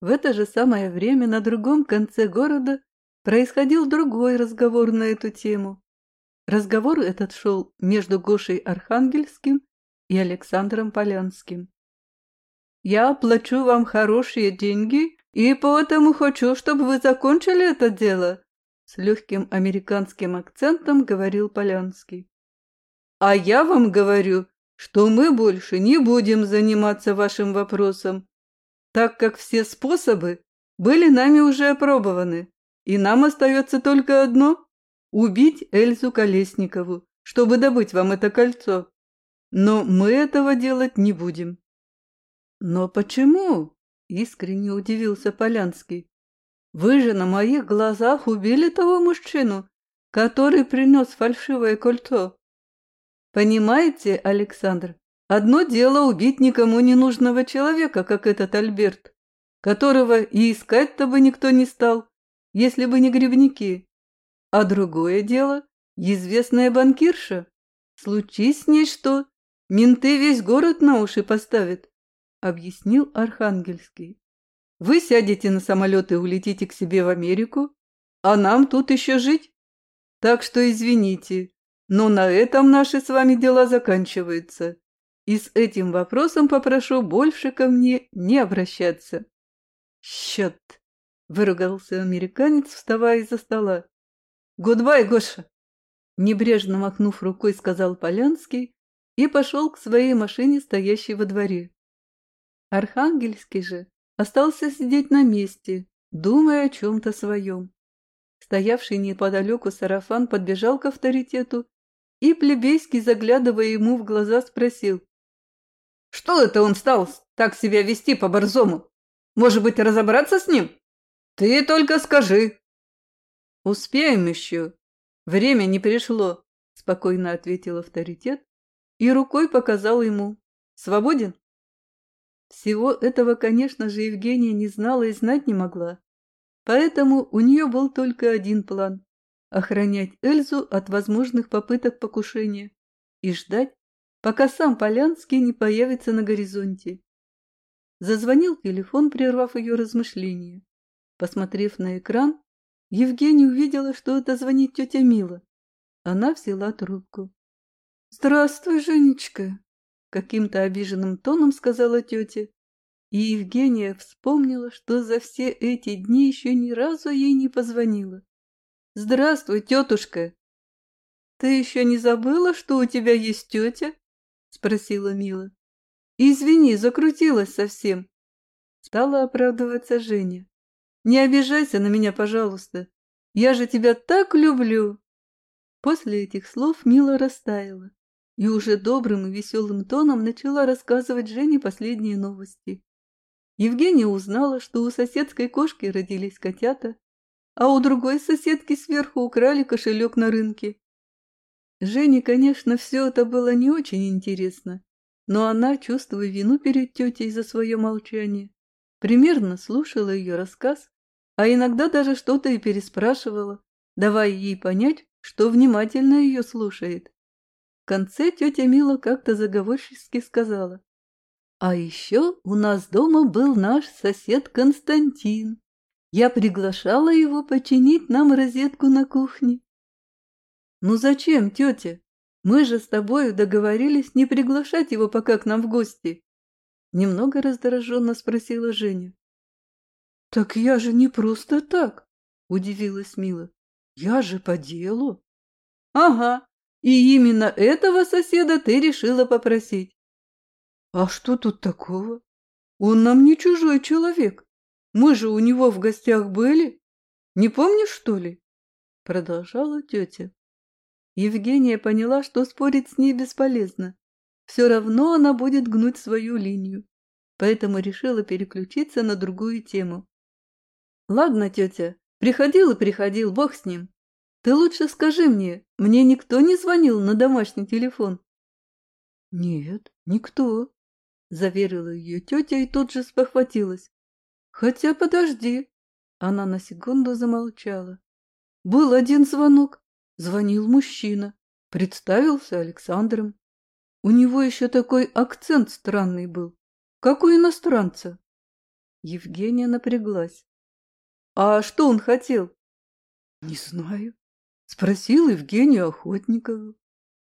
В это же самое время на другом конце города происходил другой разговор на эту тему. Разговор этот шел между Гошей Архангельским и Александром Полянским. «Я плачу вам хорошие деньги, и поэтому хочу, чтобы вы закончили это дело», с легким американским акцентом говорил Полянский. «А я вам говорю, что мы больше не будем заниматься вашим вопросом, так как все способы были нами уже опробованы, и нам остается только одно – убить Эльзу Колесникову, чтобы добыть вам это кольцо. Но мы этого делать не будем. Но почему? Искренне удивился Полянский. Вы же на моих глазах убили того мужчину, который принес фальшивое кольцо. Понимаете, Александр, одно дело убить никому не нужного человека, как этот Альберт, которого и искать-то бы никто не стал, если бы не грибники. А другое дело – известная банкирша. Случись с ней что, менты весь город на уши поставят, объяснил Архангельский. Вы сядете на самолет и улетите к себе в Америку, а нам тут еще жить. Так что извините, но на этом наши с вами дела заканчиваются. И с этим вопросом попрошу больше ко мне не обращаться. Shit, выругался американец, вставая из-за стола. Goodbye, Гоша! Небрежно махнув рукой, сказал Полянский и пошел к своей машине, стоящей во дворе. Архангельский же остался сидеть на месте, думая о чем-то своем. Стоявший неподалеку сарафан подбежал к авторитету и, плебейски заглядывая ему в глаза, спросил. «Что это он стал так себя вести по-борзому? Может быть, разобраться с ним? Ты только скажи!» «Успеем еще. Время не пришло», — спокойно ответил авторитет и рукой показал ему. «Свободен?» Всего этого, конечно же, Евгения не знала и знать не могла. Поэтому у нее был только один план – охранять Эльзу от возможных попыток покушения и ждать, пока сам Полянский не появится на горизонте. Зазвонил телефон, прервав ее размышления. Посмотрев на экран, Евгения увидела, что это звонит тетя Мила. Она взяла трубку. «Здравствуй, Женечка!» Каким-то обиженным тоном сказала тетя. И Евгения вспомнила, что за все эти дни еще ни разу ей не позвонила. «Здравствуй, тетушка!» «Ты еще не забыла, что у тебя есть тетя?» — спросила Мила. «Извини, закрутилась совсем». Стала оправдываться Женя. «Не обижайся на меня, пожалуйста. Я же тебя так люблю!» После этих слов Мила растаяла и уже добрым и веселым тоном начала рассказывать Жене последние новости. Евгения узнала, что у соседской кошки родились котята, а у другой соседки сверху украли кошелек на рынке. Жене, конечно, все это было не очень интересно, но она, чувствуя вину перед тетей за свое молчание, примерно слушала ее рассказ, а иногда даже что-то и переспрашивала, давая ей понять, что внимательно ее слушает конце тетя Мила как-то заговорчески сказала. А еще у нас дома был наш сосед Константин. Я приглашала его починить нам розетку на кухне. Ну зачем, тетя? Мы же с тобой договорились не приглашать его пока к нам в гости. Немного раздраженно спросила Женя. Так я же не просто так, удивилась Мила. Я же по делу. Ага, и именно этого соседа ты решила попросить. А что тут такого? Он нам не чужой человек. Мы же у него в гостях были. Не помнишь, что ли? Продолжала тетя. Евгения поняла, что спорить с ней бесполезно. Все равно она будет гнуть свою линию. Поэтому решила переключиться на другую тему. Ладно, тетя, приходил и приходил, бог с ним. Ты лучше скажи мне, мне никто не звонил на домашний телефон? Нет, никто, заверила ее тетя и тут же спохватилась. Хотя подожди. Она на секунду замолчала. Был один звонок. Звонил мужчина. Представился Александром. У него еще такой акцент странный был, как у иностранца. Евгения напряглась. «А что он хотел?» «Не знаю. Спросил Евгению Охотникову.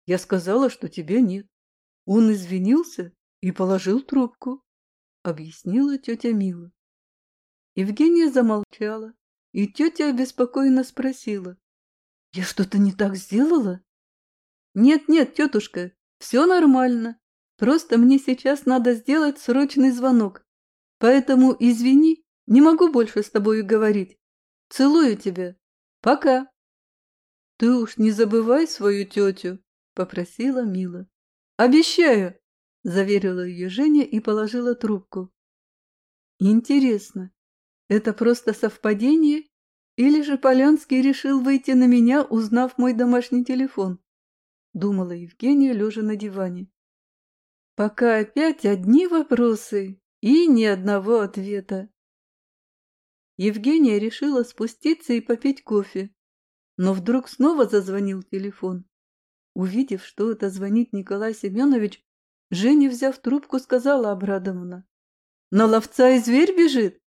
Я сказала, что тебя нет. Он извинился и положил трубку», — объяснила тетя Мила. Евгения замолчала, и тетя обеспокоенно спросила. «Я что-то не так сделала?» «Нет-нет, тетушка, все нормально. Просто мне сейчас надо сделать срочный звонок. Поэтому извини, не могу больше с тобой говорить. Целую тебя. Пока». «Ты уж не забывай свою тетю», — попросила Мила. «Обещаю», — заверила ее Женя и положила трубку. «Интересно, это просто совпадение? Или же Полянский решил выйти на меня, узнав мой домашний телефон? Думала Евгения, лежа на диване. Пока опять одни вопросы и ни одного ответа. Евгения решила спуститься и попить кофе. Но вдруг снова зазвонил телефон. Увидев, что это звонит Николай Семенович, Женя, взяв трубку, сказала обрадованно. «На ловца и зверь бежит?»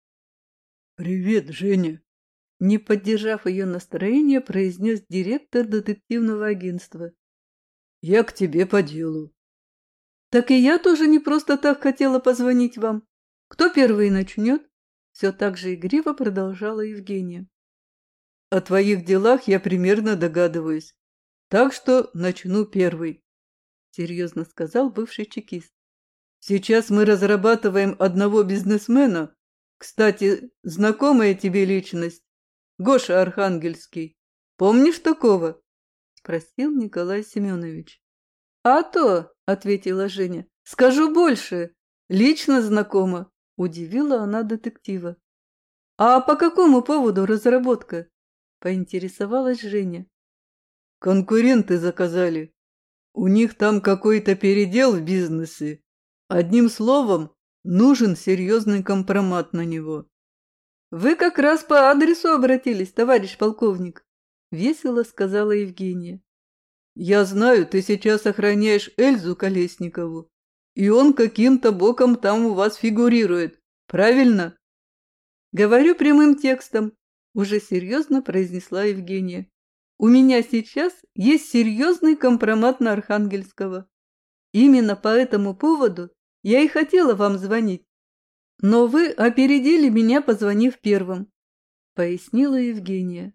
«Привет, Женя!» Не поддержав ее настроение, произнес директор детективного агентства. «Я к тебе по делу». «Так и я тоже не просто так хотела позвонить вам. Кто первый начнет?» Все так же игриво продолжала Евгения. «О твоих делах я примерно догадываюсь, так что начну первый», — серьезно сказал бывший чекист. «Сейчас мы разрабатываем одного бизнесмена, кстати, знакомая тебе личность? Гоша Архангельский. Помнишь такого? Спросил Николай Семенович. А то, ответила Женя. Скажу больше. Лично знакома. Удивила она детектива. А по какому поводу разработка? Поинтересовалась Женя. Конкуренты заказали. У них там какой-то передел в бизнесе. Одним словом, Нужен серьезный компромат на него. «Вы как раз по адресу обратились, товарищ полковник», — весело сказала Евгения. «Я знаю, ты сейчас охраняешь Эльзу Колесникову, и он каким-то боком там у вас фигурирует, правильно?» «Говорю прямым текстом», — уже серьезно произнесла Евгения. «У меня сейчас есть серьезный компромат на Архангельского. Именно по этому поводу я и хотела вам звонить. Но вы опередили меня, позвонив первым, — пояснила Евгения.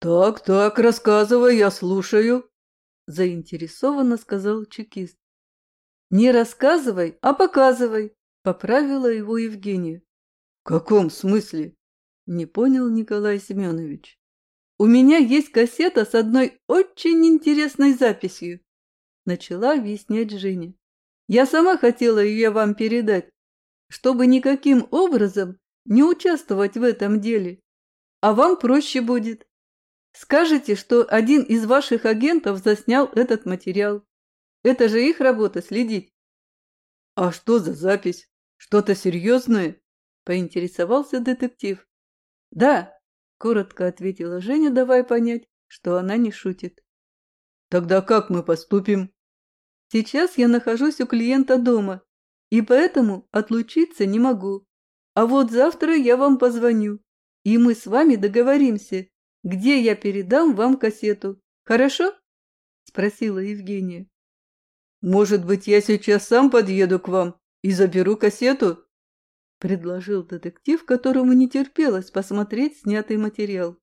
«Так, так, рассказывай, я слушаю», — заинтересованно сказал чекист. «Не рассказывай, а показывай», — поправила его Евгения. «В каком смысле?» — не понял Николай Семенович. «У меня есть кассета с одной очень интересной записью», — начала объяснять Женя. Я сама хотела ее вам передать, чтобы никаким образом не участвовать в этом деле. А вам проще будет. Скажите, что один из ваших агентов заснял этот материал. Это же их работа следить. А что за запись? Что-то серьезное? Поинтересовался детектив. Да, коротко ответила Женя, давая понять, что она не шутит. Тогда как мы поступим? Сейчас я нахожусь у клиента дома, и поэтому отлучиться не могу. А вот завтра я вам позвоню, и мы с вами договоримся, где я передам вам кассету. Хорошо?» – спросила Евгения. «Может быть, я сейчас сам подъеду к вам и заберу кассету?» – предложил детектив, которому не терпелось посмотреть снятый материал.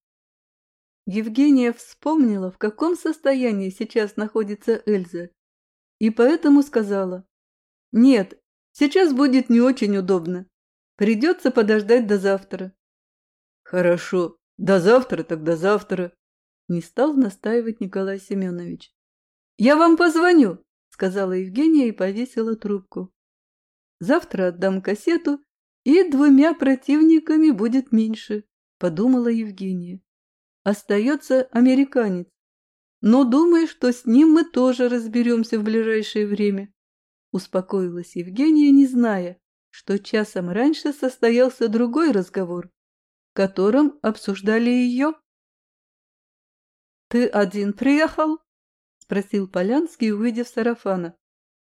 Евгения вспомнила, в каком состоянии сейчас находится Эльза, и поэтому сказала, «Нет, сейчас будет не очень удобно. Придется подождать до завтра». «Хорошо, до завтра, так до завтра», — не стал настаивать Николай Семенович. «Я вам позвоню», — сказала Евгения и повесила трубку. «Завтра отдам кассету, и двумя противниками будет меньше», — подумала Евгения. «Остается американец. Но думаю, что с ним мы тоже разберемся в ближайшее время. Успокоилась Евгения, не зная, что часом раньше состоялся другой разговор, в котором обсуждали ее. «Ты один приехал?» – спросил Полянский, увидев сарафана.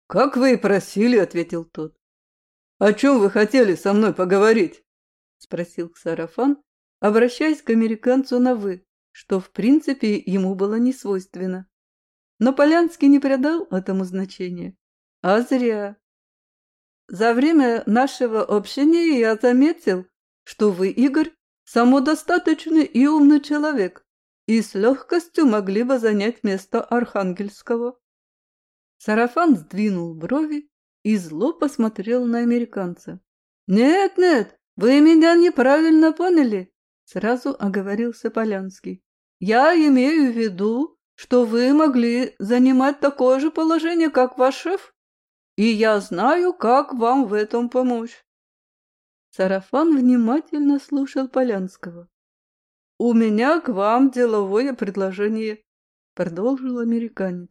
«Как вы и просили», – ответил тот. «О чем вы хотели со мной поговорить?» – спросил Сарафан, обращаясь к американцу на «вы», что в принципе ему было не свойственно. Но Полянский не придал этому значения. А зря. За время нашего общения я заметил, что вы, Игорь, самодостаточный и умный человек, и с легкостью могли бы занять место Архангельского. Сарафан сдвинул брови и зло посмотрел на американца. «Нет, нет, вы меня неправильно поняли», — сразу оговорился Полянский. «Я имею в виду, что вы могли занимать такое же положение, как ваш шеф, и я знаю, как вам в этом помочь». Сарафан внимательно слушал Полянского. «У меня к вам деловое предложение», — продолжил американец.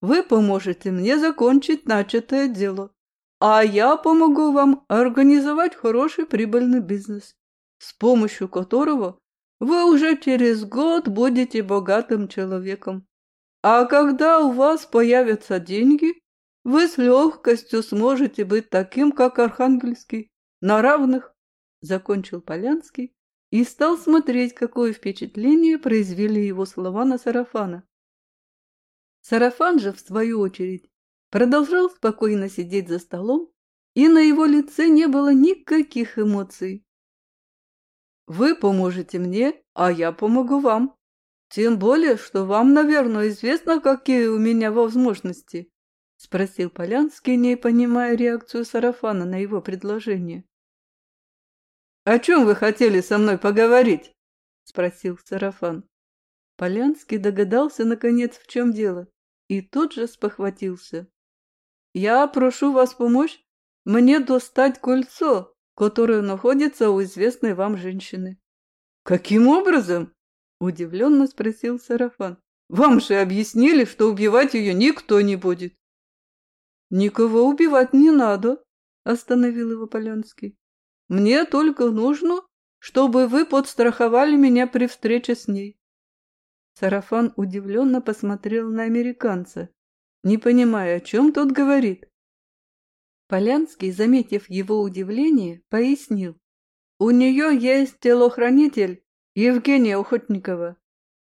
«Вы поможете мне закончить начатое дело, а я помогу вам организовать хороший прибыльный бизнес, с помощью которого вы уже через год будете богатым человеком. А когда у вас появятся деньги, вы с легкостью сможете быть таким, как Архангельский, на равных, — закончил Полянский и стал смотреть, какое впечатление произвели его слова на Сарафана. Сарафан же, в свою очередь, продолжал спокойно сидеть за столом, и на его лице не было никаких эмоций. «Вы поможете мне, а я помогу вам. Тем более, что вам, наверное, известно, какие у меня возможности», — спросил Полянский, не понимая реакцию Сарафана на его предложение. «О чем вы хотели со мной поговорить?» — спросил Сарафан. Полянский догадался, наконец, в чем дело, и тут же спохватился. «Я прошу вас помочь мне достать кольцо, которое находится у известной вам женщины». «Каким образом?» — удивленно спросил Сарафан. «Вам же объяснили, что убивать ее никто не будет». «Никого убивать не надо», — остановил его Полянский. Мне только нужно, чтобы вы подстраховали меня при встрече с ней. Сарафан удивленно посмотрел на американца, не понимая, о чем тот говорит. Полянский, заметив его удивление, пояснил. «У нее есть телохранитель Евгения Охотникова».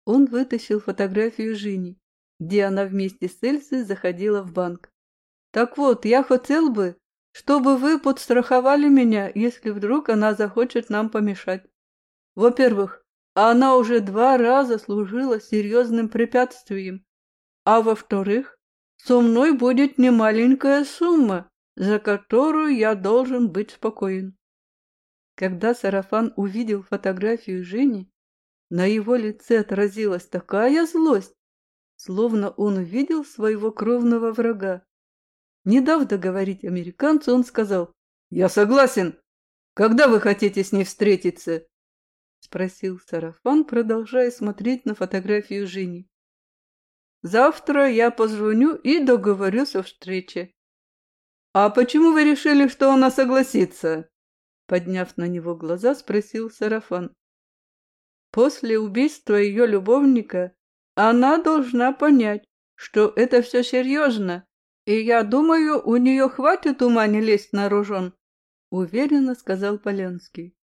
Он вытащил фотографию Жени, где она вместе с Эльзой заходила в банк. «Так вот, я хотел бы, чтобы вы подстраховали меня, если вдруг она захочет нам помешать. Во-первых, она уже два раза служила серьезным препятствием, а во-вторых, со мной будет немаленькая сумма, за которую я должен быть спокоен. Когда Сарафан увидел фотографию Жени, на его лице отразилась такая злость, словно он увидел своего кровного врага. Не дав договорить американцу, он сказал, «Я согласен. Когда вы хотите с ней встретиться?» Спросил Сарафан, продолжая смотреть на фотографию Жени. «Завтра я позвоню и договорюсь о встрече». «А почему вы решили, что она согласится?» Подняв на него глаза, спросил Сарафан. «После убийства ее любовника она должна понять, что это все серьезно, и я думаю, у нее хватит ума не лезть на рожон, — уверенно сказал Поленский.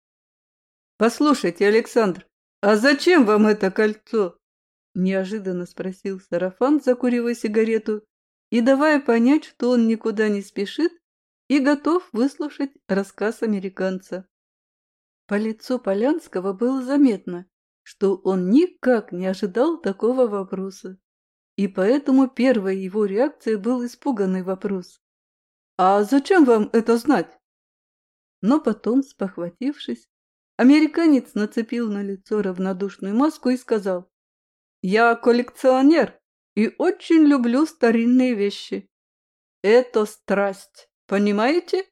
Послушайте, Александр, а зачем вам это кольцо? Неожиданно спросил Сарафан, закуривая сигарету и давая понять, что он никуда не спешит и готов выслушать рассказ американца. По лицу Полянского было заметно, что он никак не ожидал такого вопроса и поэтому первой его реакцией был испуганный вопрос. «А зачем вам это знать?» Но потом, спохватившись, американец нацепил на лицо равнодушную маску и сказал, «Я коллекционер и очень люблю старинные вещи. Это страсть, понимаете?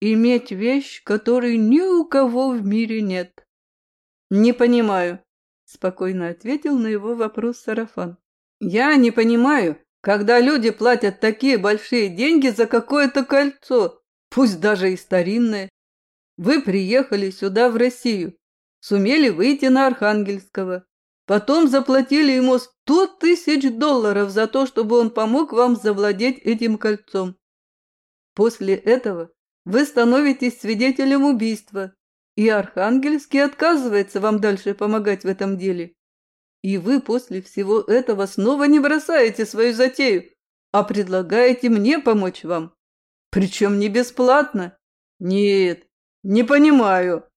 Иметь вещь, которой ни у кого в мире нет». «Не понимаю», — спокойно ответил на его вопрос Сарафан. Я не понимаю, когда люди платят такие большие деньги за какое-то кольцо, пусть даже и старинное. Вы приехали сюда, в Россию, сумели выйти на Архангельского, потом заплатили ему сто тысяч долларов за то, чтобы он помог вам завладеть этим кольцом. После этого вы становитесь свидетелем убийства, и Архангельский отказывается вам дальше помогать в этом деле. И вы после всего этого снова не бросаете свою затею, а предлагаете мне помочь вам. Причем не бесплатно. Нет, не понимаю.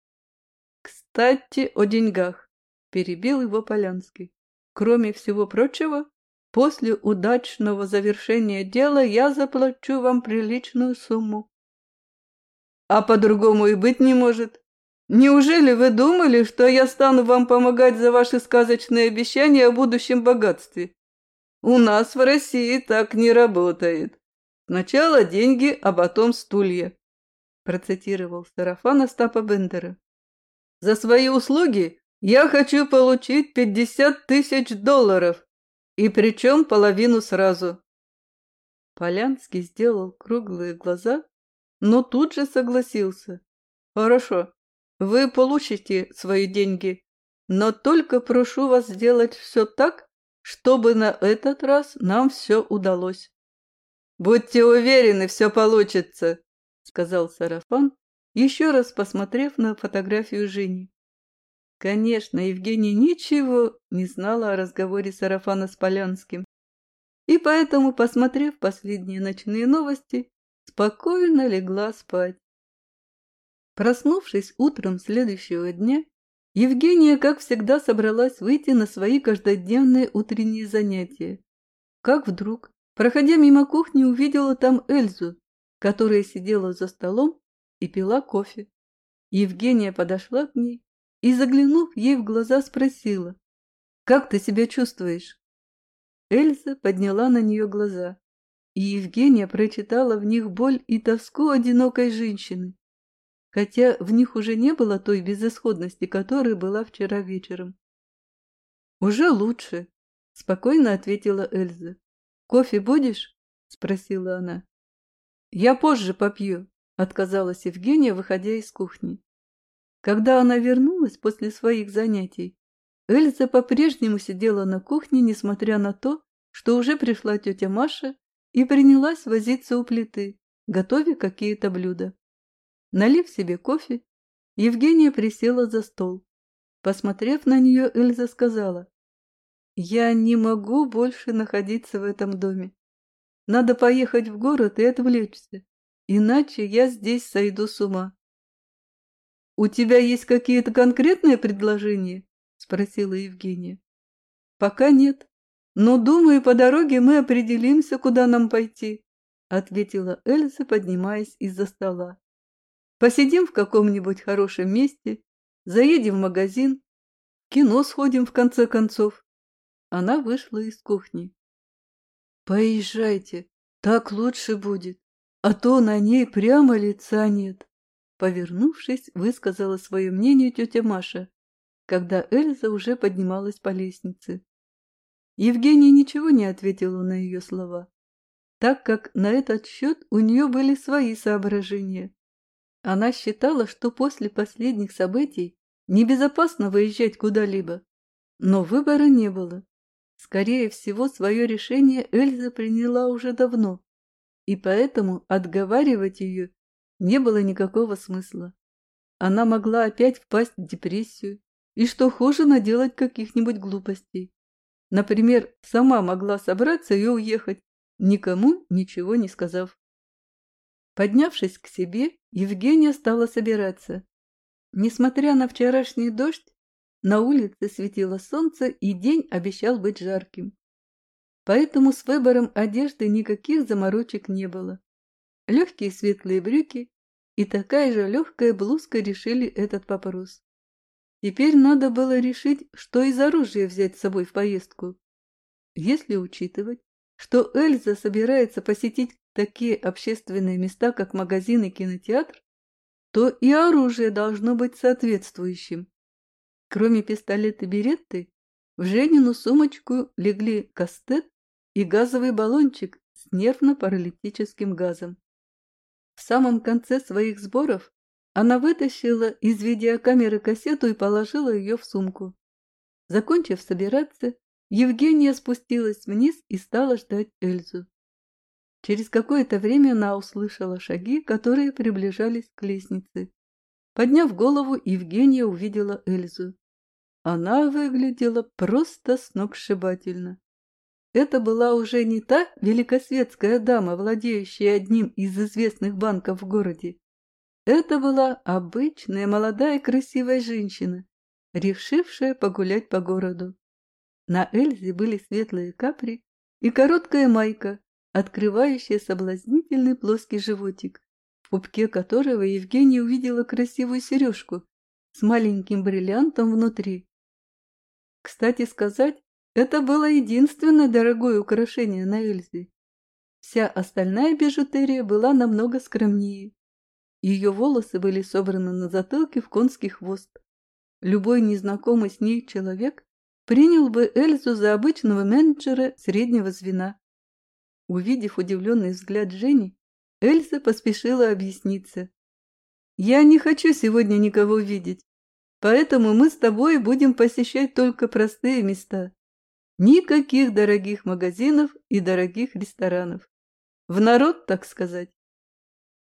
Кстати, о деньгах, перебил его Полянский. Кроме всего прочего, после удачного завершения дела я заплачу вам приличную сумму. А по-другому и быть не может. Неужели вы думали, что я стану вам помогать за ваши сказочные обещания о будущем богатстве? У нас в России так не работает. Сначала деньги, а потом стулья. Процитировал Сарафан Остапа Бендера. За свои услуги я хочу получить пятьдесят тысяч долларов, и причем половину сразу. Полянский сделал круглые глаза, но тут же согласился. Хорошо, вы получите свои деньги, но только прошу вас сделать все так, чтобы на этот раз нам все удалось. «Будьте уверены, все получится», — сказал Сарафан, еще раз посмотрев на фотографию Жени. Конечно, Евгения ничего не знала о разговоре Сарафана с Полянским, и поэтому, посмотрев последние ночные новости, спокойно легла спать. Проснувшись утром следующего дня, Евгения, как всегда, собралась выйти на свои каждодневные утренние занятия. Как вдруг, проходя мимо кухни, увидела там Эльзу, которая сидела за столом и пила кофе. Евгения подошла к ней и, заглянув ей в глаза, спросила, «Как ты себя чувствуешь?» Эльза подняла на нее глаза, и Евгения прочитала в них боль и тоску одинокой женщины, хотя в них уже не было той безысходности, которая была вчера вечером. «Уже лучше», — спокойно ответила Эльза. «Кофе будешь?» — спросила она. «Я позже попью», — отказалась Евгения, выходя из кухни. Когда она вернулась после своих занятий, Эльза по-прежнему сидела на кухне, несмотря на то, что уже пришла тетя Маша и принялась возиться у плиты, готовя какие-то блюда. Налив себе кофе, Евгения присела за стол. Посмотрев на нее, Эльза сказала, «Я не могу больше находиться в этом доме. Надо поехать в город и отвлечься, иначе я здесь сойду с ума». «У тебя есть какие-то конкретные предложения?» – спросила Евгения. «Пока нет, но, думаю, по дороге мы определимся, куда нам пойти», – ответила Эльза, поднимаясь из-за стола. Посидим в каком-нибудь хорошем месте, заедем в магазин, кино сходим в конце концов. Она вышла из кухни. Поезжайте, так лучше будет, а то на ней прямо лица нет. Повернувшись, высказала свое мнение тетя Маша, когда Эльза уже поднималась по лестнице. Евгения ничего не ответила на ее слова, так как на этот счет у нее были свои соображения. Она считала, что после последних событий небезопасно выезжать куда-либо. Но выбора не было. Скорее всего, свое решение Эльза приняла уже давно, и поэтому отговаривать ее не было никакого смысла. Она могла опять впасть в депрессию, и что хуже наделать каких-нибудь глупостей. Например, сама могла собраться и уехать, никому ничего не сказав. Поднявшись к себе, Евгения стала собираться. Несмотря на вчерашний дождь, на улице светило солнце, и день обещал быть жарким. Поэтому с выбором одежды никаких заморочек не было. Легкие светлые брюки и такая же легкая блузка решили этот вопрос. Теперь надо было решить, что из оружия взять с собой в поездку. Если учитывать, что Эльза собирается посетить такие общественные места, как магазин и кинотеатр, то и оружие должно быть соответствующим. Кроме пистолета Беретты, в Женину сумочку легли кастет и газовый баллончик с нервно-паралитическим газом. В самом конце своих сборов она вытащила из видеокамеры кассету и положила ее в сумку. Закончив собираться, Евгения спустилась вниз и стала ждать Эльзу. Через какое-то время она услышала шаги, которые приближались к лестнице. Подняв голову, Евгения увидела Эльзу. Она выглядела просто сногсшибательно. Это была уже не та великосветская дама, владеющая одним из известных банков в городе. Это была обычная молодая красивая женщина, решившая погулять по городу. На Эльзе были светлые капри и короткая майка, открывающая соблазнительный плоский животик, в пупке которого Евгения увидела красивую сережку с маленьким бриллиантом внутри. Кстати сказать, это было единственное дорогое украшение на Эльзе. Вся остальная бижутерия была намного скромнее. Ее волосы были собраны на затылке в конский хвост. Любой незнакомый с ней человек принял бы Эльзу за обычного менеджера среднего звена. Увидев удивленный взгляд Жени, Эльза поспешила объясниться. «Я не хочу сегодня никого видеть, поэтому мы с тобой будем посещать только простые места. Никаких дорогих магазинов и дорогих ресторанов. В народ, так сказать.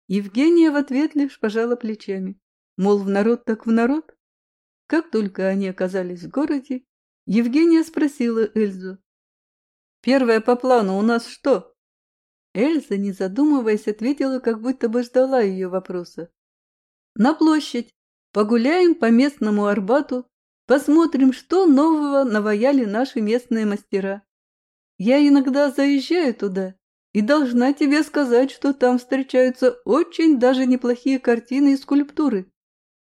Евгения в ответ лишь пожала плечами. Мол, в народ так в народ. Как только они оказались в городе, Евгения спросила Эльзу. «Первое по плану у нас что?» Эльза, не задумываясь, ответила, как будто бы ждала ее вопроса. «На площадь. Погуляем по местному Арбату Посмотрим, что нового наваяли наши местные мастера. Я иногда заезжаю туда и должна тебе сказать, что там встречаются очень даже неплохие картины и скульптуры,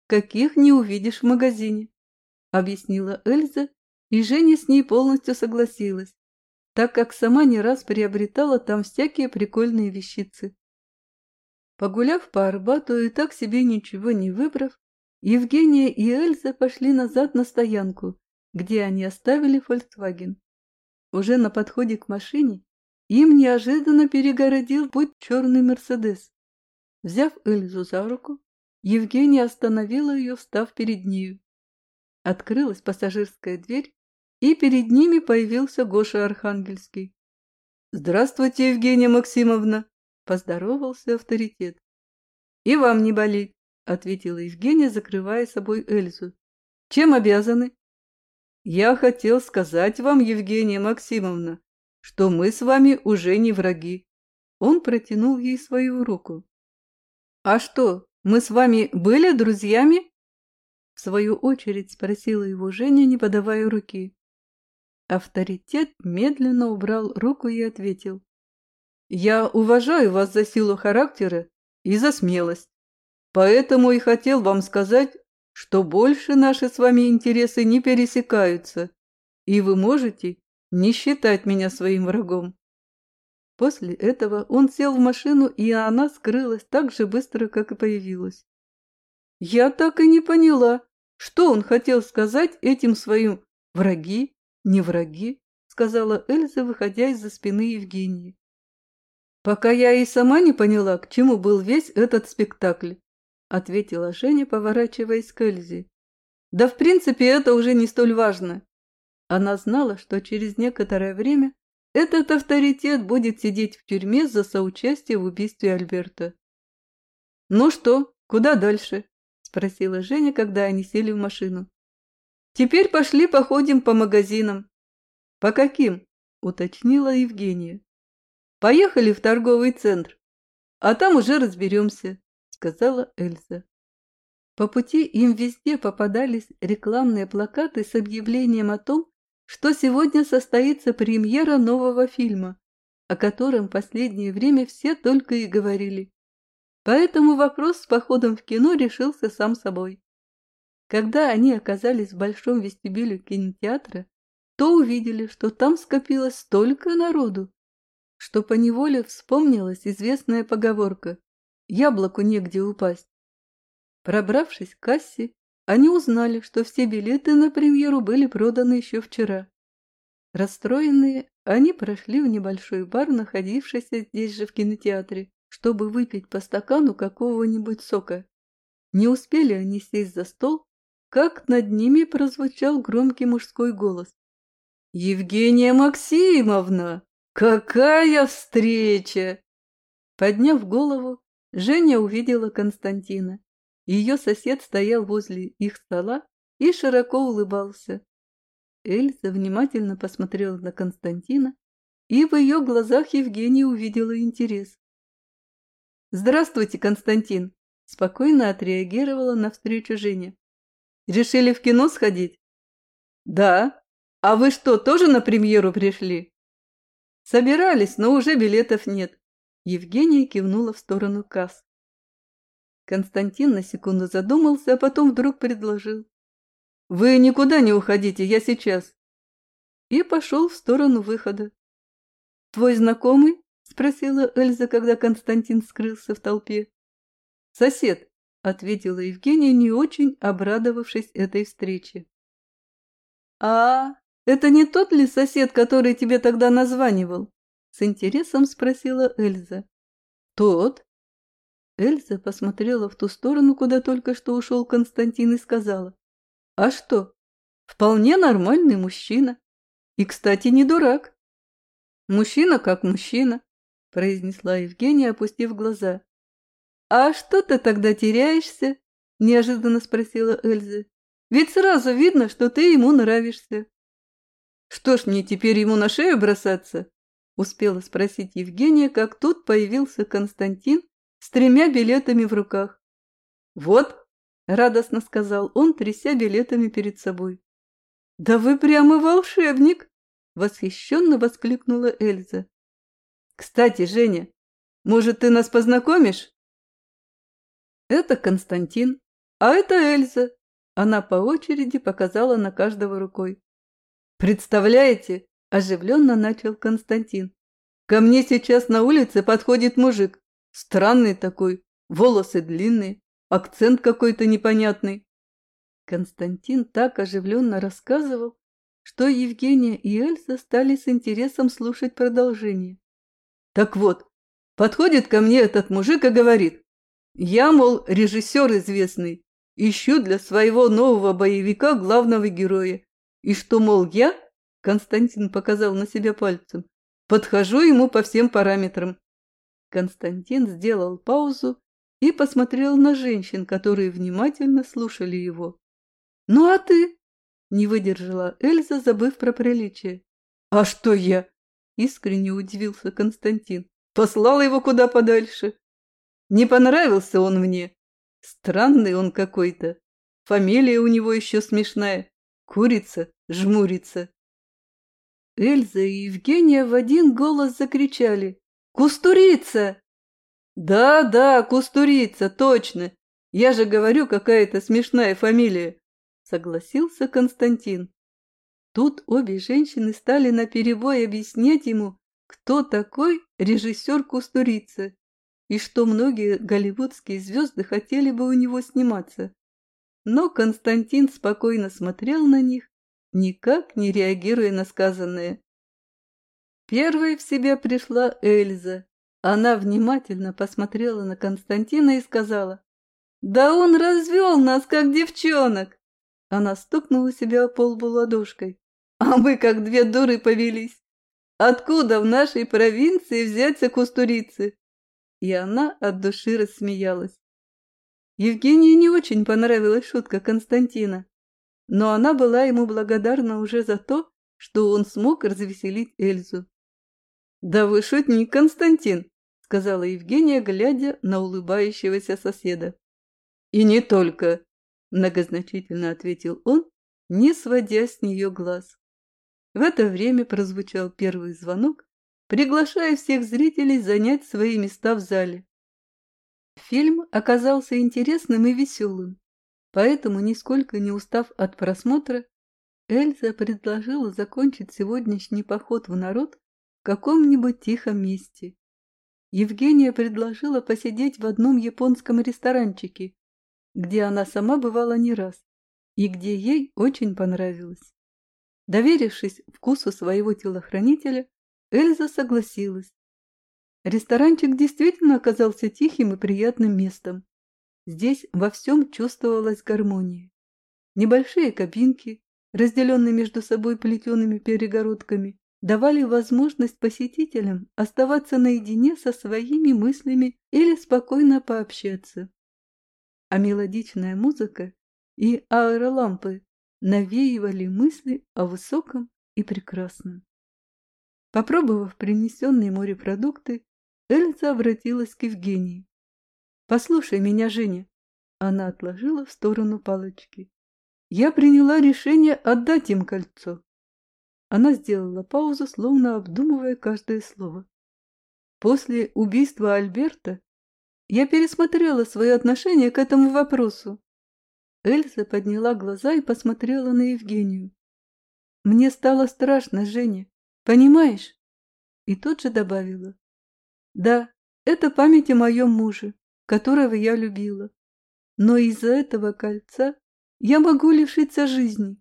каких не увидишь в магазине», — объяснила Эльза, и Женя с ней полностью согласилась, так как сама не раз приобретала там всякие прикольные вещицы. Погуляв по Арбату и так себе ничего не выбрав, Евгения и Эльза пошли назад на стоянку, где они оставили «Фольксваген». Уже на подходе к машине им неожиданно перегородил путь черный «Мерседес». Взяв Эльзу за руку, Евгения остановила ее, встав перед нею. Открылась пассажирская дверь, и перед ними появился Гоша Архангельский. «Здравствуйте, Евгения Максимовна!» – поздоровался авторитет. «И вам не болеть!» — ответила Евгения, закрывая собой Эльзу. «Чем обязаны?» «Я хотел сказать вам, Евгения Максимовна, что мы с вами уже не враги». Он протянул ей свою руку. «А что, мы с вами были друзьями?» В свою очередь спросила его Женя, не подавая руки. Авторитет медленно убрал руку и ответил. «Я уважаю вас за силу характера и за смелость. Поэтому и хотел вам сказать, что больше наши с вами интересы не пересекаются, и вы можете не считать меня своим врагом. После этого он сел в машину, и она скрылась так же быстро, как и появилась. Я так и не поняла, что он хотел сказать этим своим «враги, не враги», сказала Эльза, выходя из-за спины Евгении. Пока я и сама не поняла, к чему был весь этот спектакль. — ответила Женя, поворачиваясь к Эльзе. «Да, в принципе, это уже не столь важно». Она знала, что через некоторое время этот авторитет будет сидеть в тюрьме за соучастие в убийстве Альберта. «Ну что, куда дальше?» – спросила Женя, когда они сели в машину. «Теперь пошли походим по магазинам». «По каким?» – уточнила Евгения. «Поехали в торговый центр, а там уже разберемся сказала Эльза. По пути им везде попадались рекламные плакаты с объявлением о том, что сегодня состоится премьера нового фильма, о котором последнее время все только и говорили. Поэтому вопрос с походом в кино решился сам собой. Когда они оказались в большом вестибюле кинотеатра, то увидели, что там скопилось столько народу, что поневоле вспомнилась известная поговорка Яблоку негде упасть. Пробравшись к кассе, они узнали, что все билеты на премьеру были проданы еще вчера. Расстроенные, они прошли в небольшой бар, находившийся здесь же в кинотеатре, чтобы выпить по стакану какого-нибудь сока. Не успели они сесть за стол, как над ними прозвучал громкий мужской голос. «Евгения Максимовна! Какая встреча! Подняв голову, Женя увидела Константина. Ее сосед стоял возле их стола и широко улыбался. Эльза внимательно посмотрела на Константина, и в ее глазах Евгения увидела интерес. «Здравствуйте, Константин!» – спокойно отреагировала на встречу Женя. «Решили в кино сходить?» «Да. А вы что, тоже на премьеру пришли?» «Собирались, но уже билетов нет». Евгения кивнула в сторону касс. Константин на секунду задумался, а потом вдруг предложил. «Вы никуда не уходите, я сейчас». И пошел в сторону выхода. «Твой знакомый?» – спросила Эльза, когда Константин скрылся в толпе. «Сосед», – ответила Евгения, не очень обрадовавшись этой встрече. «А, это не тот ли сосед, который тебе тогда названивал?» С интересом спросила Эльза. «Тот?» Эльза посмотрела в ту сторону, куда только что ушел Константин, и сказала. «А что? Вполне нормальный мужчина. И, кстати, не дурак». «Мужчина как мужчина», – произнесла Евгения, опустив глаза. «А что ты тогда теряешься?» – неожиданно спросила Эльза. Ведь сразу видно, что ты ему нравишься. Что ж мне теперь ему на шею бросаться? Успела спросить Евгения, как тут появился Константин с тремя билетами в руках. Вот, радостно сказал он, тряся билетами перед собой. Да вы прямо волшебник! Восхищенно воскликнула Эльза. Кстати, Женя, может, ты нас познакомишь? Это Константин, а это Эльза, она по очереди показала на каждого рукой. «Представляете?» – оживленно начал Константин. «Ко мне сейчас на улице подходит мужик. Странный такой, волосы длинные, акцент какой-то непонятный». Константин так оживленно рассказывал, что Евгения и Эльза стали с интересом слушать продолжение. Так вот, подходит ко мне этот мужик и говорит, я, мол, режиссер известный, Ищу для своего нового боевика главного героя. И что, мол, я, Константин показал на себя пальцем, подхожу ему по всем параметрам. Константин сделал паузу и посмотрел на женщин, которые внимательно слушали его. «Ну а ты?» – не выдержала Эльза, забыв про приличие. «А что я?» – искренне удивился Константин. «Послал его куда подальше. Не понравился он мне. Странный он какой-то. Фамилия у него еще смешная. Курица, жмурится. Эльза и Евгения в один голос закричали. «Кустурица!» «Да, да, Кустурица, точно! Я же говорю, какая-то смешная фамилия!» Согласился Константин. Тут обе женщины стали наперебой объяснять ему, кто такой режиссер Кустурица и что многие голливудские звезды хотели бы у него сниматься. Но Константин спокойно смотрел на них, никак не реагируя на сказанное. Первой в себя пришла Эльза. Она внимательно посмотрела на Константина и сказала, «Да он развел нас, как девчонок!» Она стукнула себя о полбу ладошкой. «А мы, как две дуры, повелись! Откуда в нашей провинции взяться кустурицы? И она от души рассмеялась. Евгении не очень понравилась шутка Константина, но она была ему благодарна уже за то, что он смог развеселить Эльзу. «Да вы шутник, Константин!» — сказала Евгения, глядя на улыбающегося соседа. «И не только!» — многозначительно ответил он, не сводя с нее глаз. В это время прозвучал первый звонок, приглашая всех зрителей занять свои места в зале. Фильм оказался интересным и веселым, поэтому, нисколько не устав от просмотра, Эльза предложила закончить сегодняшний поход в народ в каком-нибудь тихом месте. Евгения предложила посидеть в одном японском ресторанчике, где она сама бывала не раз и где ей очень понравилось. Доверившись вкусу своего телохранителя, Эльза согласилась. Ресторанчик действительно оказался тихим и приятным местом. Здесь во всем чувствовалась гармония. Небольшие кабинки, разделенные между собой плетеными перегородками, давали возможность посетителям оставаться наедине со своими мыслями или спокойно пообщаться. А мелодичная музыка и аэролампы навеивали мысли о высоком и прекрасном. Попробовав принесенные морепродукты, Эльза обратилась к Евгении. «Послушай меня, Женя!» Она отложила в сторону палочки. «Я приняла решение отдать им кольцо». Она сделала паузу, словно обдумывая каждое слово. После убийства Альберта я пересмотрела свое отношение к этому вопросу. Эльза подняла глаза и посмотрела на Евгению. «Мне стало страшно, Женя, понимаешь?» И тут же добавила. «Да, это память о моем муже, которого я любила. Но из-за этого кольца я могу лишиться жизни.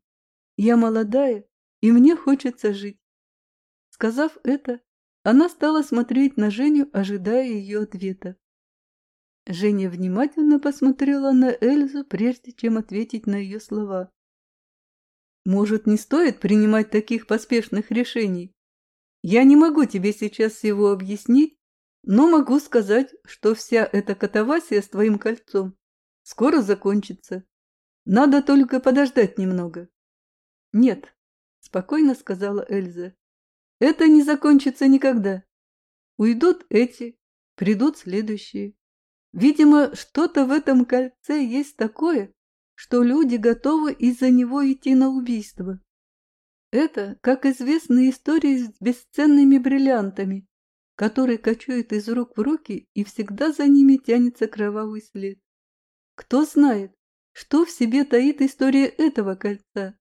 Я молодая, и мне хочется жить». Сказав это, она стала смотреть на Женю, ожидая ее ответа. Женя внимательно посмотрела на Эльзу, прежде чем ответить на ее слова. «Может, не стоит принимать таких поспешных решений? Я не могу тебе сейчас всего объяснить, но могу сказать, что вся эта катавасия с твоим кольцом скоро закончится. Надо только подождать немного». «Нет», — спокойно сказала Эльза, — «это не закончится никогда. Уйдут эти, придут следующие. Видимо, что-то в этом кольце есть такое, что люди готовы из-за него идти на убийство. Это, как известная история с бесценными бриллиантами, которые кочуют из рук в руки, и всегда за ними тянется кровавый след. Кто знает, что в себе таит история этого кольца?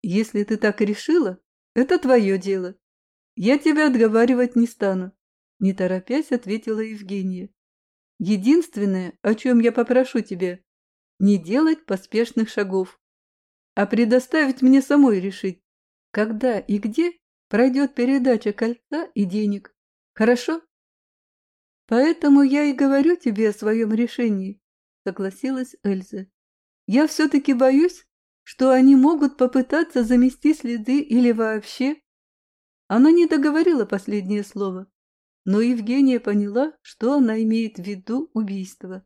Если ты так решила, это твое дело. Я тебя отговаривать не стану, не торопясь ответила Евгения. Единственное, о чем я попрошу тебя, не делать поспешных шагов, а предоставить мне самой решить, когда и где пройдет передача кольца и денег. Хорошо? Поэтому я и говорю тебе о своем решении, согласилась Эльза. Я все-таки боюсь, что они могут попытаться замести следы или вообще. Она не договорила последнее слово но Евгения поняла, что она имеет в виду убийство.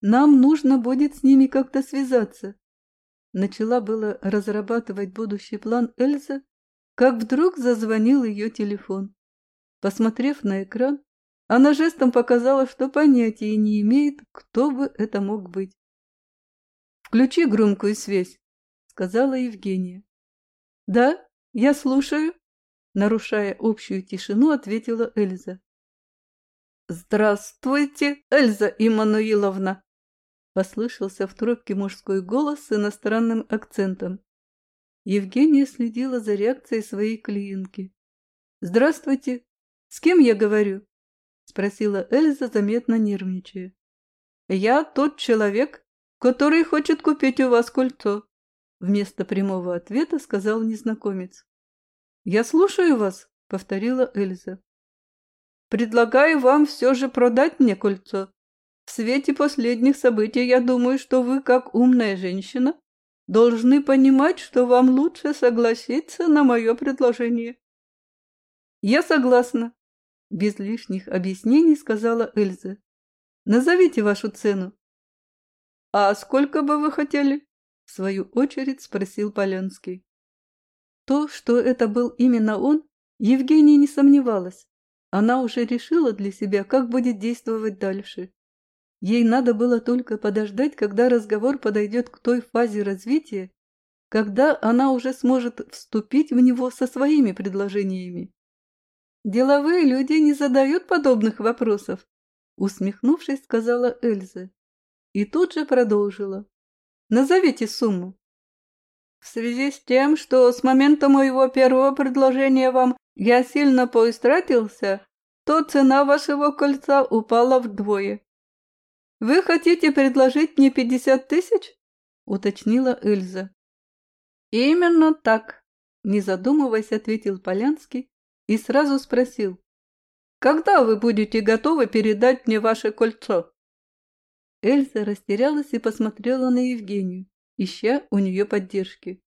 «Нам нужно будет с ними как-то связаться», начала было разрабатывать будущий план Эльза, как вдруг зазвонил ее телефон. Посмотрев на экран, она жестом показала, что понятия не имеет, кто бы это мог быть. «Включи громкую связь», — сказала Евгения. «Да, я слушаю», Нарушая общую тишину, ответила Эльза. «Здравствуйте, Эльза Иммануиловна!» Послышался в трубке мужской голос с иностранным акцентом. Евгения следила за реакцией своей клиентки. «Здравствуйте! С кем я говорю?» Спросила Эльза, заметно нервничая. «Я тот человек, который хочет купить у вас кольцо», вместо прямого ответа сказал незнакомец. «Я слушаю вас», — повторила Эльза. «Предлагаю вам все же продать мне кольцо. Свете последних событий я думаю, что вы, как умная женщина, должны понимать, что вам лучше согласиться на мое предложение». «Я согласна», — без лишних объяснений сказала Эльза. «Назовите вашу цену». «А сколько бы вы хотели?» — в свою очередь спросил Полянский. То, что это был именно он, Евгения не сомневалась. Она уже решила для себя, как будет действовать дальше. Ей надо было только подождать, когда разговор подойдет к той фазе развития, когда она уже сможет вступить в него со своими предложениями. «Деловые люди не задают подобных вопросов», усмехнувшись, сказала Эльза. И тут же продолжила. «Назовите сумму». В связи с тем, что с момента моего первого предложения вам я сильно поистратился, то цена вашего кольца упала вдвое. Вы хотите предложить мне пятьдесят тысяч? уточнила Эльза. Именно так, не задумываясь, ответил Полянский и сразу спросил. Когда вы будете готовы передать мне ваше кольцо? Эльза растерялась и посмотрела на Евгению ища у нее поддержки.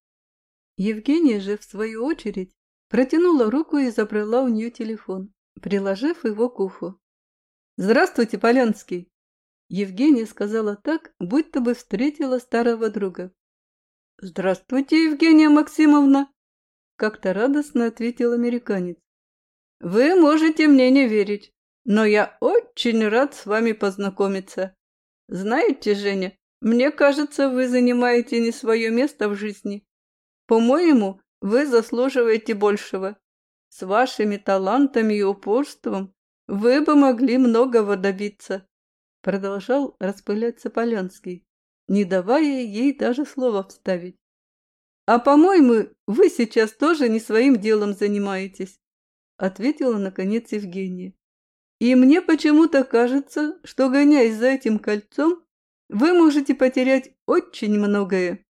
Евгения же, в свою очередь, Протянула руку и забрала у нее телефон, приложив его к уху. «Здравствуйте, Полянский!» Евгения сказала так, будто бы встретила старого друга. «Здравствуйте, Евгения Максимовна!» Как-то радостно ответил американец. «Вы можете мне не верить, но я очень рад с вами познакомиться. Знаете, Женя, мне кажется, вы занимаете не свое место в жизни. По-моему, вы заслуживаете большего. С вашими талантами и упорством вы бы могли многого добиться. Продолжал распыляться Полянский, не давая ей даже слова вставить. «А, по-моему, вы сейчас тоже не своим делом занимаетесь», ответила, наконец, Евгения. «И мне почему-то кажется, что, гоняясь за этим кольцом, вы можете потерять очень многое».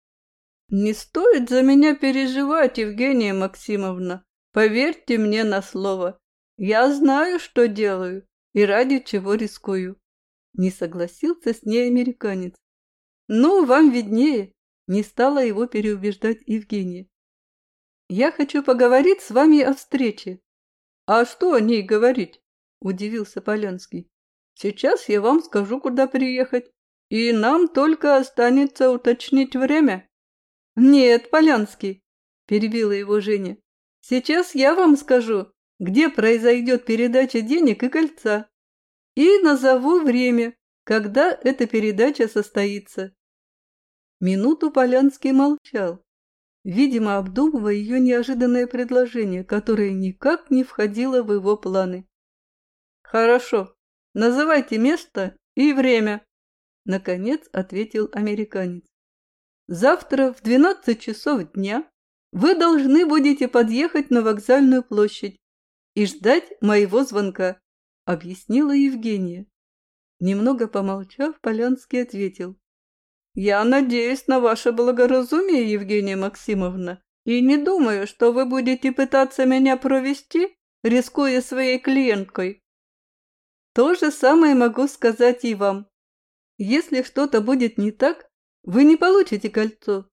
«Не стоит за меня переживать, Евгения Максимовна. Поверьте мне на слово. Я знаю, что делаю и ради чего рискую. Не согласился с ней американец. «Ну, вам виднее», — не стала его переубеждать Евгения. «Я хочу поговорить с вами о встрече». «А что о ней говорить?» — удивился Полянский. «Сейчас я вам скажу, куда приехать, и нам только останется уточнить время». «Нет, Полянский», — перебила его Женя. «Сейчас я вам скажу, где произойдет передача денег и кольца и назову время, когда эта передача состоится. Минуту Полянский молчал, видимо, обдумывая ее неожиданное предложение, которое никак не входило в его планы. «Хорошо, называйте место и время», — наконец ответил американец. «Завтра в двенадцать часов дня вы должны будете подъехать на вокзальную площадь и ждать моего звонка объяснила Евгения. Немного помолчав, Полянский ответил. «Я надеюсь на ваше благоразумие, Евгения Максимовна, и не думаю, что вы будете пытаться меня провести, рискуя своей клиенткой. То же самое могу сказать и вам. Если что-то будет не так, вы не получите кольцо.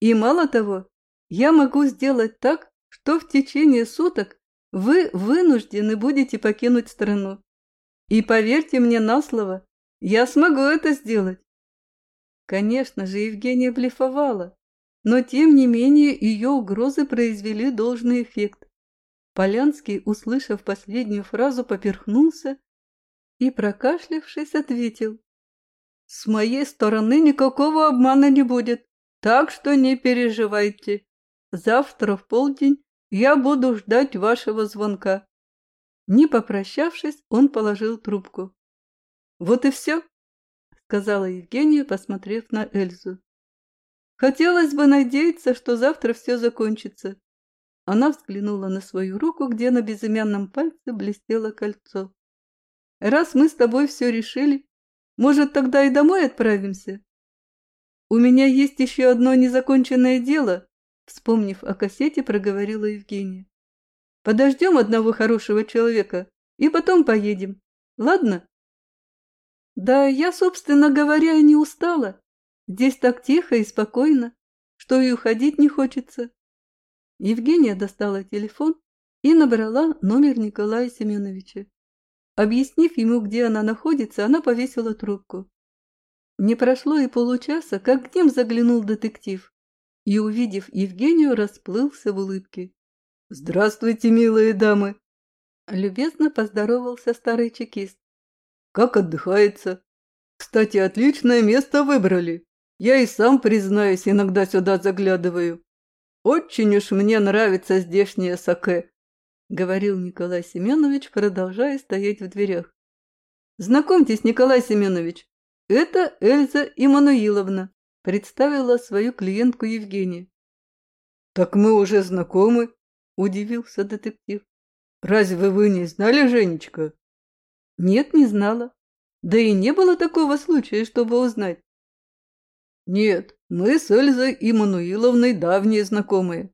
И мало того, я могу сделать так, что в течение суток вы вынуждены будете покинуть страну. И поверьте мне на слово, я смогу это сделать. Конечно же, Евгения блефовала, но тем не менее ее угрозы произвели должный эффект. Полянский, услышав последнюю фразу, поперхнулся и, прокашлявшись, ответил. «С моей стороны никакого обмана не будет, так что не переживайте. Завтра в полдень я буду ждать вашего звонка. Не попрощавшись, он положил трубку. Вот и все, сказала Евгения, посмотрев на Эльзу. Хотелось бы надеяться, что завтра все закончится. Она взглянула на свою руку, где на безымянном пальце блестело кольцо. Раз мы с тобой все решили, может, тогда и домой отправимся? У меня есть еще одно незаконченное дело, Вспомнив о кассете, проговорила Евгения. Подождем одного хорошего человека и потом поедем. Ладно? Да я, собственно говоря, не устала. Здесь так тихо и спокойно, что и уходить не хочется. Евгения достала телефон и набрала номер Николая Семеновича. Объяснив ему, где она находится, она повесила трубку. Не прошло и получаса, как к ним заглянул детектив и, увидев Евгению, расплылся в улыбке. «Здравствуйте, милые дамы!» Любезно поздоровался старый чекист. «Как отдыхается? Кстати, отличное место выбрали. Я и сам, признаюсь, иногда сюда заглядываю. Очень уж мне нравится здешнее саке», — говорил Николай Семенович, продолжая стоять в дверях. «Знакомьтесь, Николай Семенович, это Эльза Иммануиловна, представила свою клиентку Евгения. «Так мы уже знакомы», – удивился детектив. «Разве вы не знали, Женечка?» «Нет, не знала. Да и не было такого случая, чтобы узнать». «Нет, мы с Эльзой Иммануиловной давние знакомые».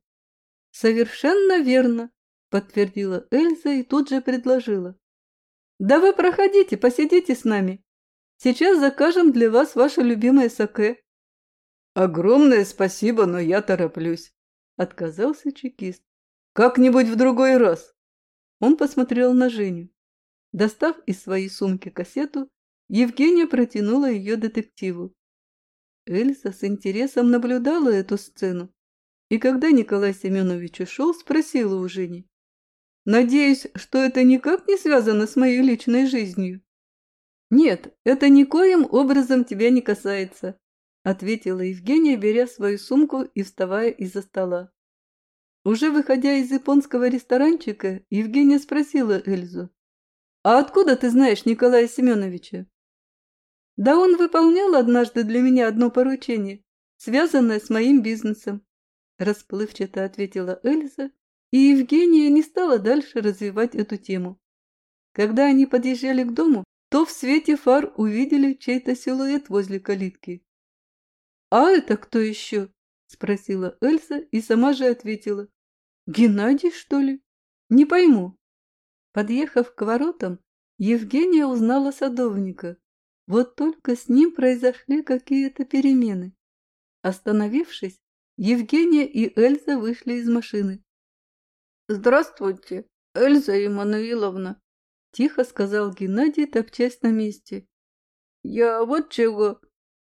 «Совершенно верно», – подтвердила Эльза и тут же предложила. «Да вы проходите, посидите с нами. Сейчас закажем для вас ваше любимое саке. «Огромное спасибо, но я тороплюсь», — отказался чекист. Как-нибудь в другой раз. Он посмотрел на Женю. Достав из своей сумки кассету, Евгения протянула ее детективу. Эльза с интересом наблюдала эту сцену, и когда Николай Семенович ушел, спросила у Жени. «Надеюсь, что это никак не связано с моей личной жизнью?» «Нет, это никоим образом тебя не касается», ответила Евгения, беря свою сумку и вставая из-за стола. Уже выходя из японского ресторанчика, Евгения спросила Эльзу. «А откуда ты знаешь Николая Семеновича?» «Да он выполнял однажды для меня одно поручение, связанное с моим бизнесом», расплывчато ответила Эльза, и Евгения не стала дальше развивать эту тему. Когда они подъезжали к дому, то в свете фар увидели чей-то силуэт возле калитки. «А это кто еще?» – спросила Эльза и сама же ответила. Геннадий, что ли? Не пойму. Подъехав к воротам, Евгения узнала садовника. Вот только с ним произошли какие-то перемены. Остановившись, Евгения и Эльза вышли из машины. «Здравствуйте, Эльза Иммануиловна», – тихо сказал Геннадий, топчась на месте. «Я вот чего.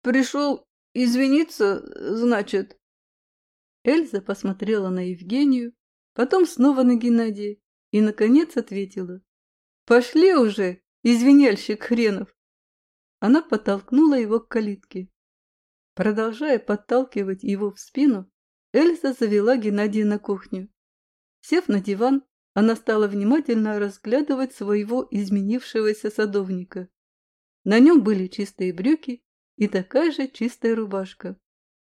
Пришел извиниться, значит». Эльза посмотрела на Евгению, потом снова на Геннадия и, наконец, ответила. «Пошли уже, извиняльщик хренов!» Она подтолкнула его к калитке. Продолжая подталкивать его в спину, Эльза завела Геннадия на кухню. Сев на диван, она стала внимательно разглядывать своего изменившегося садовника. На нем были чистые брюки и такая же чистая рубашка.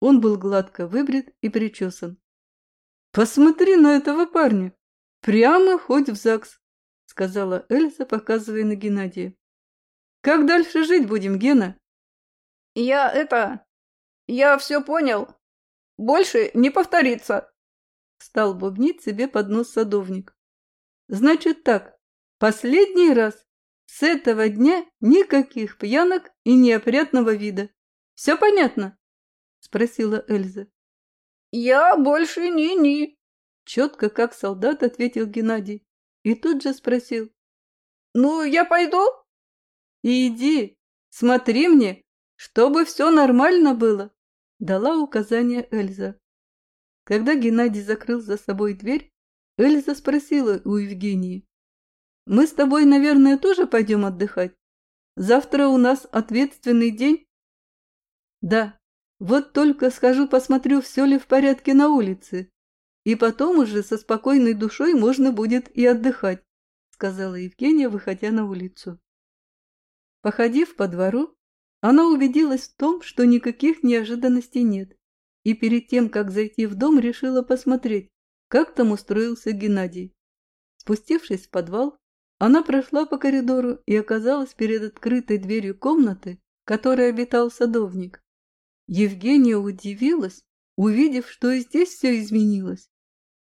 Он был гладко выбрит и причесан. «Посмотри на этого парня! Прямо хоть в ЗАГС!» — сказала Эльза, показывая на Геннадия. «Как дальше жить будем, Гена?» «Я это... Я все понял. Больше не повторится!» Стал бубнить себе под нос садовник. «Значит так, последний раз. С этого дня никаких пьянок и неопрятного вида. Все понятно?» — спросила Эльза. «Я больше не-не», — четко как солдат ответил Геннадий. И тут же спросил. «Ну, я пойду?» «Иди, смотри мне, чтобы все нормально было», — дала указание Эльза. Когда Геннадий закрыл за собой дверь, Эльза спросила у Евгении. «Мы с тобой, наверное, тоже пойдем отдыхать? Завтра у нас ответственный день?» «Да», вот только схожу посмотрю, все ли в порядке на улице. И потом уже со спокойной душой можно будет и отдыхать, сказала Евгения, выходя на улицу. Походив по двору, она убедилась в том, что никаких неожиданностей нет, и перед тем, как зайти в дом, решила посмотреть, как там устроился Геннадий. Спустившись в подвал, она прошла по коридору и оказалась перед открытой дверью комнаты, в которой обитал садовник. Евгения удивилась, увидев, что и здесь все изменилось.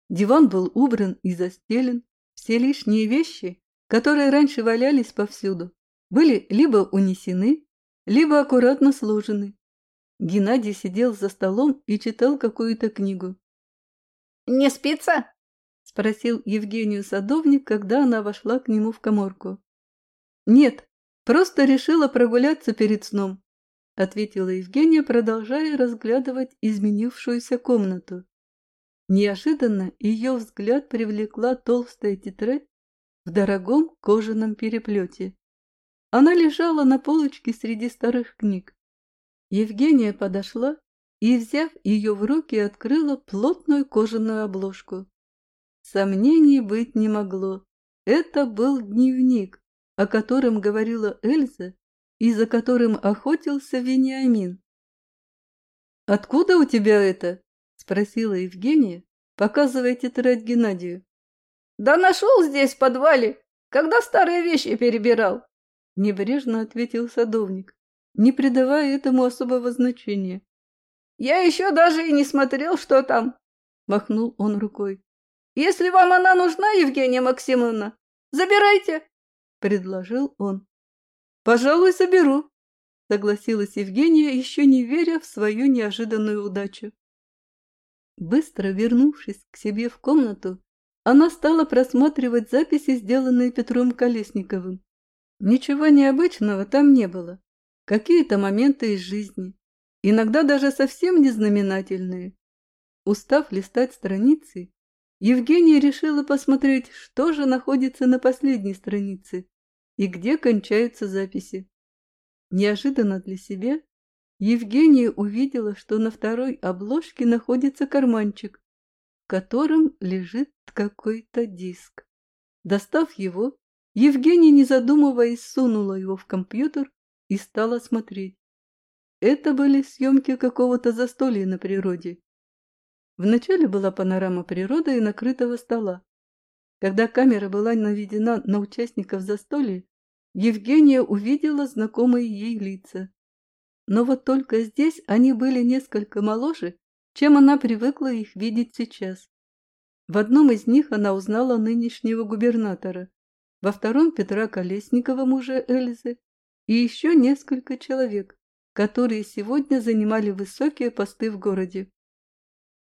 Диван был убран и застелен, все лишние вещи, которые раньше валялись повсюду, были либо унесены, либо аккуратно сложены. Геннадий сидел за столом и читал какую-то книгу. «Не спится?» – спросил Евгению садовник, когда она вошла к нему в коморку. «Нет, просто решила прогуляться перед сном», ответила Евгения, продолжая разглядывать изменившуюся комнату. Неожиданно ее взгляд привлекла толстая тетрадь в дорогом кожаном переплете. Она лежала на полочке среди старых книг. Евгения подошла и, взяв ее в руки, открыла плотную кожаную обложку. Сомнений быть не могло. Это был дневник, о котором говорила Эльза и за которым охотился Вениамин. «Откуда у тебя это?» – спросила Евгения, показывая тетрадь Геннадию. «Да нашел здесь в подвале, когда старые вещи перебирал», – небрежно ответил садовник, не придавая этому особого значения. «Я еще даже и не смотрел, что там», – махнул он рукой. «Если вам она нужна, Евгения Максимовна, забирайте», – предложил он. «Пожалуй, заберу», — согласилась Евгения, еще не веря в свою неожиданную удачу. Быстро вернувшись к себе в комнату, она стала просматривать записи, сделанные Петром Колесниковым. Ничего необычного там не было. Какие-то моменты из жизни, иногда даже совсем незнаменательные. Устав листать страницы, Евгения решила посмотреть, что же находится на последней странице и где кончаются записи. Неожиданно для себя Евгения увидела, что на второй обложке находится карманчик, в котором лежит какой-то диск. Достав его, Евгения, не задумываясь, сунула его в компьютер и стала смотреть. Это были съемки какого-то застолья на природе. Вначале была панорама природы и накрытого стола. Когда камера была наведена на участников застолья, Евгения увидела знакомые ей лица. Но вот только здесь они были несколько моложе, чем она привыкла их видеть сейчас. В одном из них она узнала нынешнего губернатора, во втором Петра Колесникова, мужа Эльзы, и еще несколько человек, которые сегодня занимали высокие посты в городе.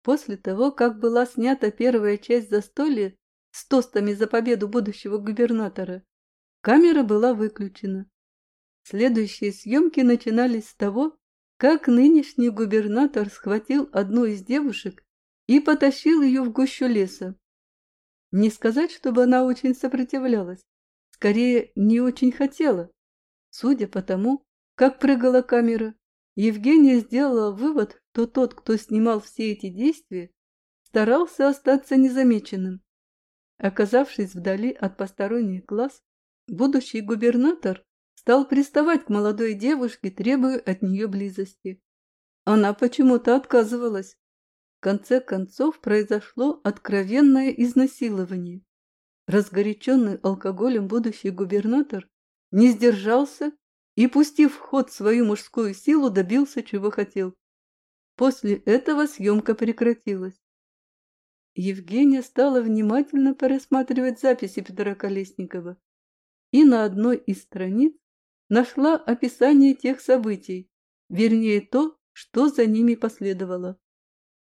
После того, как была снята первая часть застолья с тостами за победу будущего губернатора, камера была выключена. Следующие съемки начинались с того, как нынешний губернатор схватил одну из девушек и потащил ее в гущу леса. Не сказать, чтобы она очень сопротивлялась, скорее, не очень хотела. Судя по тому, как прыгала камера, Евгения сделала вывод, что тот, кто снимал все эти действия, старался остаться незамеченным. Оказавшись вдали от посторонних глаз, будущий губернатор стал приставать к молодой девушке, требуя от нее близости. Она почему-то отказывалась. В конце концов произошло откровенное изнасилование. Разгоряченный алкоголем будущий губернатор не сдержался и, пустив в ход свою мужскую силу, добился, чего хотел. После этого съемка прекратилась. Евгения стала внимательно пересматривать записи Петра Колесникова и на одной из страниц нашла описание тех событий, вернее то, что за ними последовало.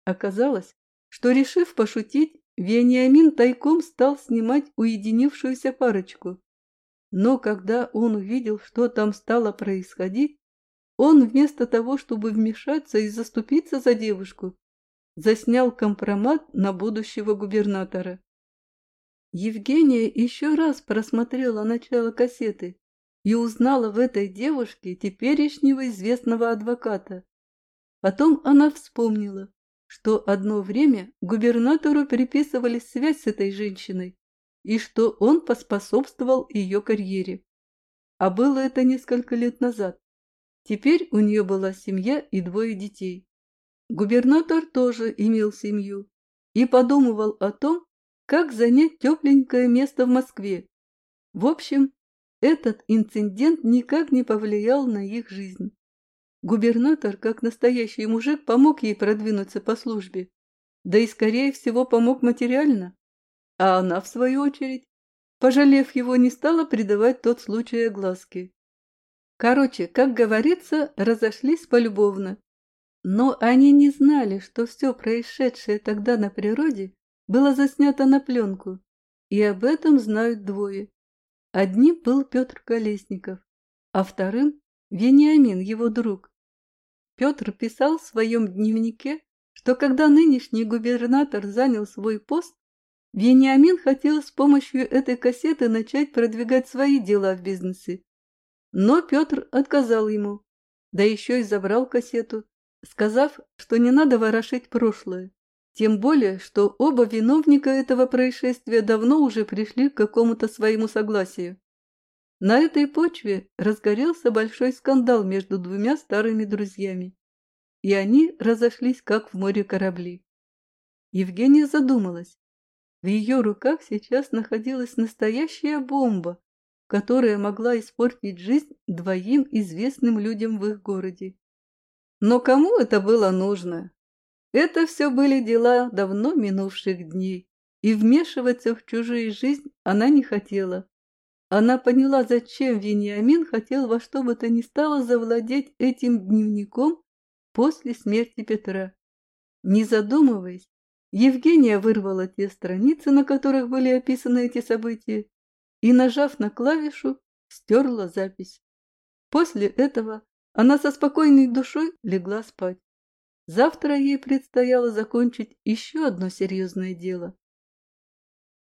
Оказалось, что, решив пошутить, Вениамин тайком стал снимать уединившуюся парочку, но когда он увидел, что там стало происходить, он вместо того, чтобы вмешаться и заступиться за девушку, заснял компромат на будущего губернатора. Евгения еще раз просмотрела начало кассеты и узнала в этой девушке теперешнего известного адвоката. Потом она вспомнила, что одно время губернатору приписывали связь с этой женщиной, и что он поспособствовал ее карьере. А было это несколько лет назад. Теперь у нее была семья и двое детей. Губернатор тоже имел семью и подумывал о том, как занять тепленькое место в Москве. В общем, этот инцидент никак не повлиял на их жизнь. Губернатор, как настоящий мужик, помог ей продвинуться по службе, да и, скорее всего, помог материально. А она, в свою очередь, пожалев его, не стала придавать тот случай огласке. Короче, как говорится, разошлись полюбовно. Но они не знали, что все происшедшее тогда на природе было заснято на пленку, и об этом знают двое. Одним был Петр Колесников, а вторым – Вениамин, его друг. Петр писал в своем дневнике, что когда нынешний губернатор занял свой пост, Вениамин хотел с помощью этой кассеты начать продвигать свои дела в бизнесе. Но Петр отказал ему, да еще и забрал кассету, сказав, что не надо ворошить прошлое. Тем более, что оба виновника этого происшествия давно уже пришли к какому-то своему согласию. На этой почве разгорелся большой скандал между двумя старыми друзьями, и они разошлись, как в море корабли. Евгения задумалась, в ее руках сейчас находилась настоящая бомба, которая могла испортить жизнь двоим известным людям в их городе. Но кому это было нужно? Это все были дела давно минувших дней, и вмешиваться в чужую жизнь она не хотела. Она поняла, зачем Вениамин хотел во что бы то ни стало завладеть этим дневником после смерти Петра. Не задумываясь, Евгения вырвала те страницы, на которых были описаны эти события, и, нажав на клавишу, стерла запись. После этого она со спокойной душой легла спать. Завтра ей предстояло закончить еще одно серьезное дело.